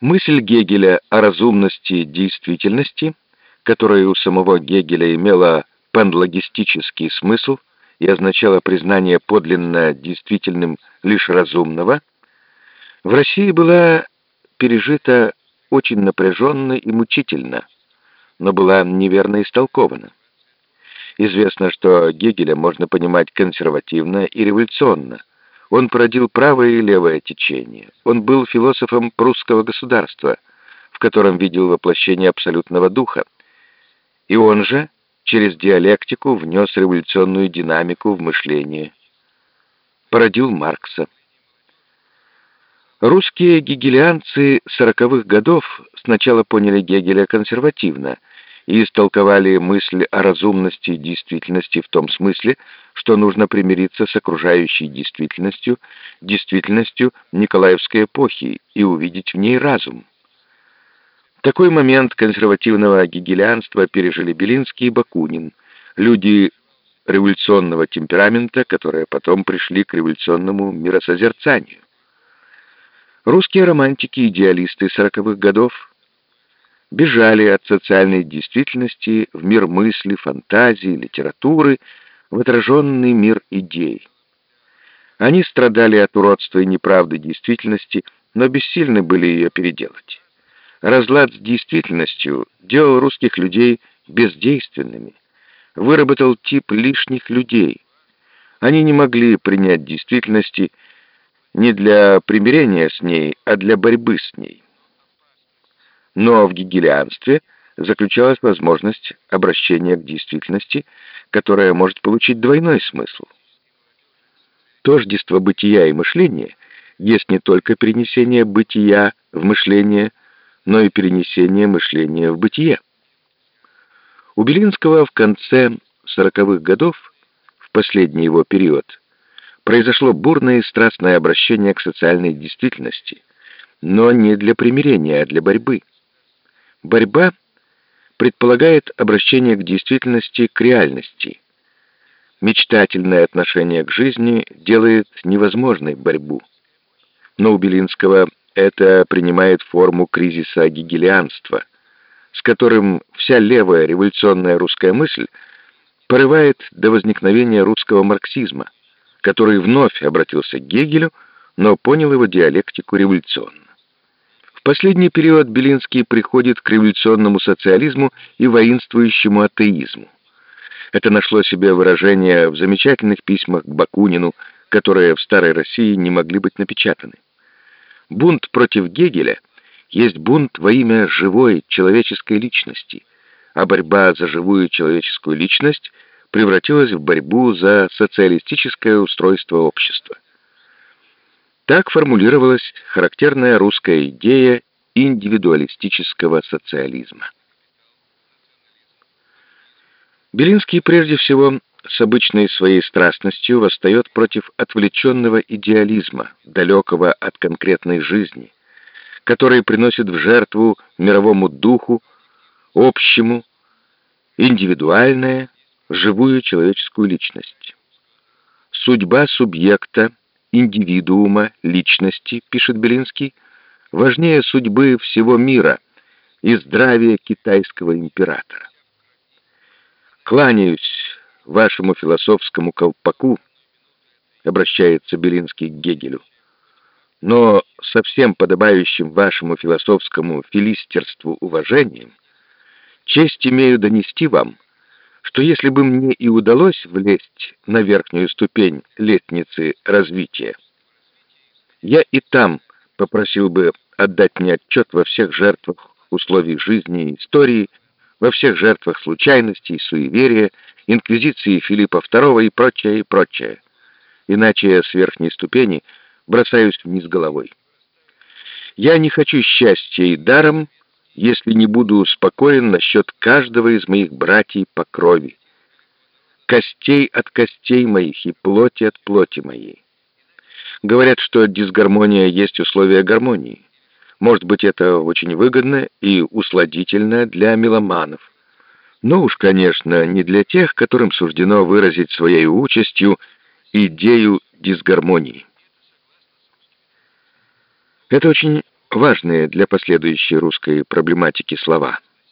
Мысль Гегеля о разумности действительности, которая у самого Гегеля имела панлогистический смысл и означала признание подлинно действительным лишь разумного, в России была пережита очень напряженно и мучительно, но была неверно истолкована. Известно, что Гегеля можно понимать консервативно и революционно. Он породил правое и левое течение. Он был философом прусского государства, в котором видел воплощение абсолютного духа. И он же через диалектику внес революционную динамику в мышление. Породил Маркса. Русские гегелианцы сороковых годов сначала поняли Гегеля консервативно – и истолковали мысль о разумности действительности в том смысле, что нужно примириться с окружающей действительностью, действительностью Николаевской эпохи и увидеть в ней разум. Такой момент консервативного гегелианства пережили Белинский и Бакунин, люди революционного темперамента, которые потом пришли к революционному миросозерцанию. Русские романтики и идеалисты сороковых годов бежали от социальной действительности в мир мысли, фантазии, литературы, в отраженный мир идей. Они страдали от уродства и неправды действительности, но бессильны были ее переделать. Разлад с действительностью делал русских людей бездейственными, выработал тип лишних людей. Они не могли принять действительности не для примирения с ней, а для борьбы с ней. Но в гегелианстве заключалась возможность обращения к действительности, которая может получить двойной смысл. Тождество бытия и мышления есть не только перенесение бытия в мышление, но и перенесение мышления в бытие. У Белинского в конце сороковых годов, в последний его период, произошло бурное и страстное обращение к социальной действительности, но не для примирения, а для борьбы. Борьба предполагает обращение к действительности, к реальности. Мечтательное отношение к жизни делает невозможной борьбу. Но у Белинского это принимает форму кризиса гегелианства, с которым вся левая революционная русская мысль порывает до возникновения русского марксизма, который вновь обратился к Гегелю, но понял его диалектику революционно последний период Белинский приходит к революционному социализму и воинствующему атеизму. Это нашло себе выражение в замечательных письмах к Бакунину, которые в Старой России не могли быть напечатаны. Бунт против Гегеля есть бунт во имя живой человеческой личности, а борьба за живую человеческую личность превратилась в борьбу за социалистическое устройство общества. Так формулировалась характерная русская идея индивидуалистического социализма. Белинский прежде всего с обычной своей страстностью восстает против отвлеченного идеализма, далекого от конкретной жизни, который приносит в жертву мировому духу, общему, индивидуальное, живую человеческую личность. Судьба субъекта — индивидуума, личности, пишет Белинский, важнее судьбы всего мира и здравия китайского императора. «Кланяюсь вашему философскому колпаку», — обращается Белинский к Гегелю, «но со всем подобающим вашему философскому филистерству уважением честь имею донести вам, что если бы мне и удалось влезть на верхнюю ступень лестницы развития, я и там попросил бы отдать мне отчет во всех жертвах условий жизни и истории, во всех жертвах случайностей, суеверия, инквизиции Филиппа II и прочее, и прочее. Иначе я с верхней ступени бросаюсь вниз головой. Я не хочу счастья и даром, если не буду спокоен насчет каждого из моих братьев по крови, костей от костей моих и плоти от плоти моей. Говорят, что дисгармония есть условие гармонии. Может быть, это очень выгодно и усладительно для меломанов. Но уж, конечно, не для тех, которым суждено выразить своей участью идею дисгармонии. Это очень важные для последующей русской проблематики слова –